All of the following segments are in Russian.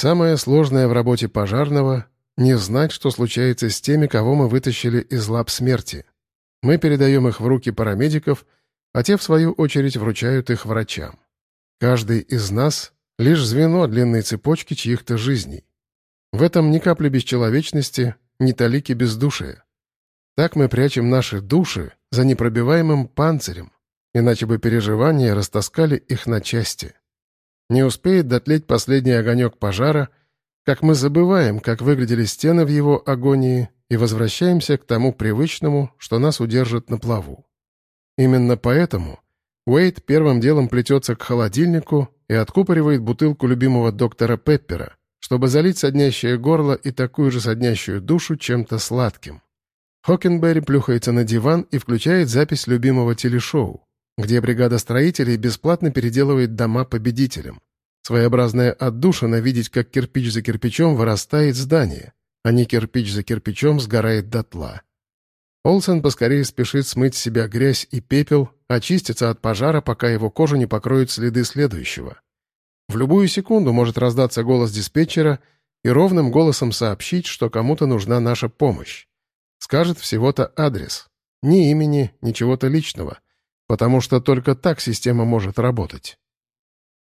Самое сложное в работе пожарного — не знать, что случается с теми, кого мы вытащили из лап смерти. Мы передаем их в руки парамедиков, а те, в свою очередь, вручают их врачам. Каждый из нас — лишь звено длинной цепочки чьих-то жизней. В этом ни капли бесчеловечности, ни талики бездушия. Так мы прячем наши души за непробиваемым панцирем, иначе бы переживания растаскали их на части. Не успеет дотлеть последний огонек пожара, как мы забываем, как выглядели стены в его агонии, и возвращаемся к тому привычному, что нас удержит на плаву. Именно поэтому Уэйд первым делом плетется к холодильнику и откупоривает бутылку любимого доктора Пеппера, чтобы залить соднящее горло и такую же соднящую душу чем-то сладким. Хокенберри плюхается на диван и включает запись любимого телешоу где бригада строителей бесплатно переделывает дома победителям. Своеобразная отдушина видеть, как кирпич за кирпичом вырастает здание, а не кирпич за кирпичом сгорает дотла. Олсен поскорее спешит смыть с себя грязь и пепел, очиститься от пожара, пока его кожу не покроют следы следующего. В любую секунду может раздаться голос диспетчера и ровным голосом сообщить, что кому-то нужна наша помощь. Скажет всего-то адрес. Ни имени, ни чего-то личного — потому что только так система может работать.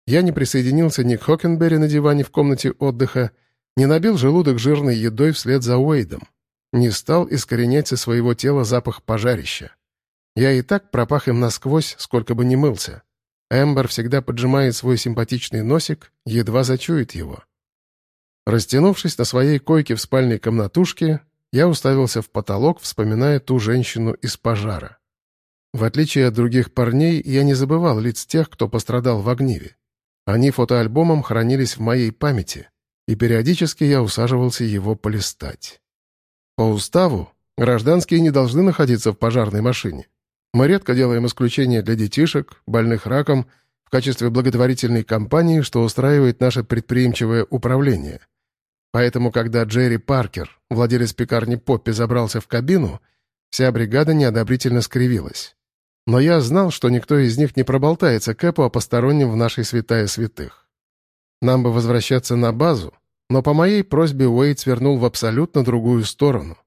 Я не присоединился ни к Хокенберри на диване в комнате отдыха, не набил желудок жирной едой вслед за Уэйдом, не стал искоренять со своего тела запах пожарища. Я и так пропах им насквозь, сколько бы ни мылся. Эмбер всегда поджимает свой симпатичный носик, едва зачует его. Растянувшись на своей койке в спальной комнатушке, я уставился в потолок, вспоминая ту женщину из пожара. В отличие от других парней, я не забывал лиц тех, кто пострадал в огниве. Они фотоальбомом хранились в моей памяти, и периодически я усаживался его полистать. По уставу, гражданские не должны находиться в пожарной машине. Мы редко делаем исключения для детишек, больных раком, в качестве благотворительной кампании, что устраивает наше предприимчивое управление. Поэтому, когда Джерри Паркер, владелец пекарни Поппи, забрался в кабину, вся бригада неодобрительно скривилась. Но я знал, что никто из них не проболтается Кэпу о постороннем в нашей святая святых. Нам бы возвращаться на базу, но по моей просьбе Уэйд свернул в абсолютно другую сторону.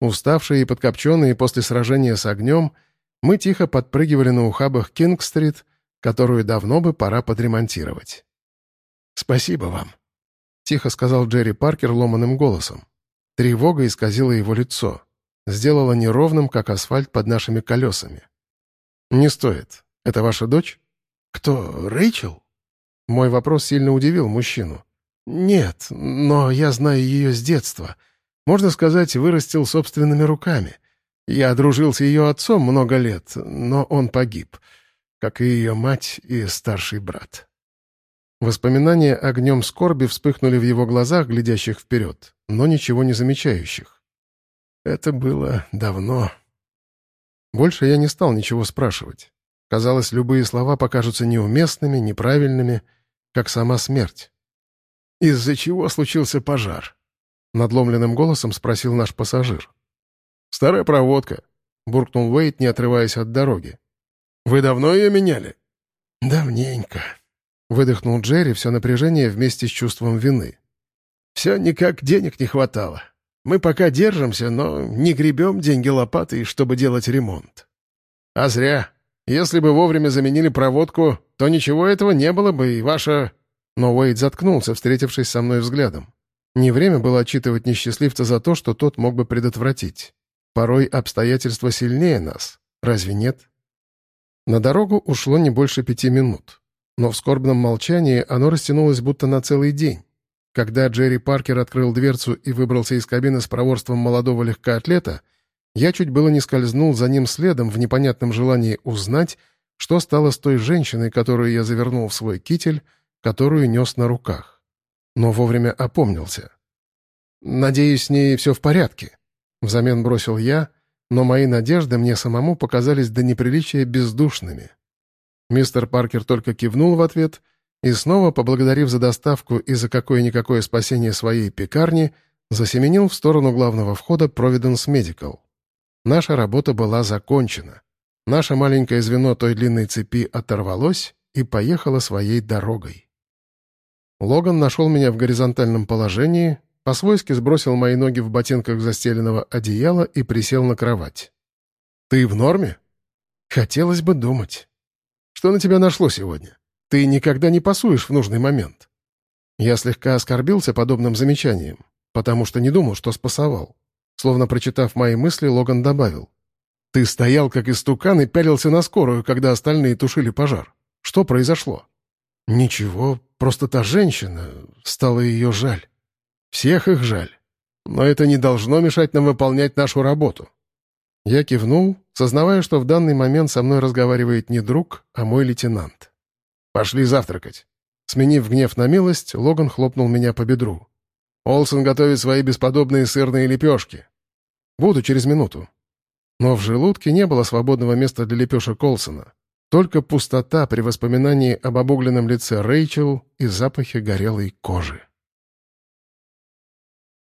Уставшие и подкопченные после сражения с огнем, мы тихо подпрыгивали на ухабах Кинг-стрит, которую давно бы пора подремонтировать. «Спасибо вам», — тихо сказал Джерри Паркер ломаным голосом. Тревога исказила его лицо, сделала неровным, как асфальт под нашими колесами. «Не стоит. Это ваша дочь?» «Кто, Рэйчел?» Мой вопрос сильно удивил мужчину. «Нет, но я знаю ее с детства. Можно сказать, вырастил собственными руками. Я дружил с ее отцом много лет, но он погиб, как и ее мать и старший брат». Воспоминания огнем скорби вспыхнули в его глазах, глядящих вперед, но ничего не замечающих. Это было давно. Больше я не стал ничего спрашивать. Казалось, любые слова покажутся неуместными, неправильными, как сама смерть. «Из-за чего случился пожар?» Надломленным голосом спросил наш пассажир. «Старая проводка», — буркнул Уэйт, не отрываясь от дороги. «Вы давно ее меняли?» «Давненько», — выдохнул Джерри все напряжение вместе с чувством вины. «Все никак денег не хватало. Мы пока держимся, но не гребем деньги лопатой, чтобы делать ремонт. А зря. Если бы вовремя заменили проводку, то ничего этого не было бы, и ваша...» Но Уэйд заткнулся, встретившись со мной взглядом. Не время было отчитывать несчастливца за то, что тот мог бы предотвратить. Порой обстоятельства сильнее нас. Разве нет? На дорогу ушло не больше пяти минут. Но в скорбном молчании оно растянулось будто на целый день. Когда Джерри Паркер открыл дверцу и выбрался из кабины с проворством молодого легкоатлета, я чуть было не скользнул за ним следом в непонятном желании узнать, что стало с той женщиной, которую я завернул в свой китель, которую нес на руках. Но вовремя опомнился. «Надеюсь, с ней все в порядке», — взамен бросил я, но мои надежды мне самому показались до неприличия бездушными. Мистер Паркер только кивнул в ответ — и снова, поблагодарив за доставку и за какое-никакое спасение своей пекарни, засеменил в сторону главного входа Providence Medical. Наша работа была закончена. Наше маленькое звено той длинной цепи оторвалось и поехало своей дорогой. Логан нашел меня в горизонтальном положении, по-свойски сбросил мои ноги в ботинках застеленного одеяла и присел на кровать. «Ты в норме?» «Хотелось бы думать. Что на тебя нашло сегодня? Ты никогда не пасуешь в нужный момент». Я слегка оскорбился подобным замечанием, потому что не думал, что спасовал. Словно прочитав мои мысли, Логан добавил. «Ты стоял как истукан и пялился на скорую, когда остальные тушили пожар. Что произошло?» «Ничего, просто та женщина. Стало ее жаль. Всех их жаль. Но это не должно мешать нам выполнять нашу работу». Я кивнул, сознавая, что в данный момент со мной разговаривает не друг, а мой лейтенант. «Пошли завтракать». Сменив гнев на милость, Логан хлопнул меня по бедру. «Олсен готовит свои бесподобные сырные лепешки». «Буду через минуту». Но в желудке не было свободного места для лепешек Олсена. Только пустота при воспоминании об обугленном лице Рэйчел и запахе горелой кожи.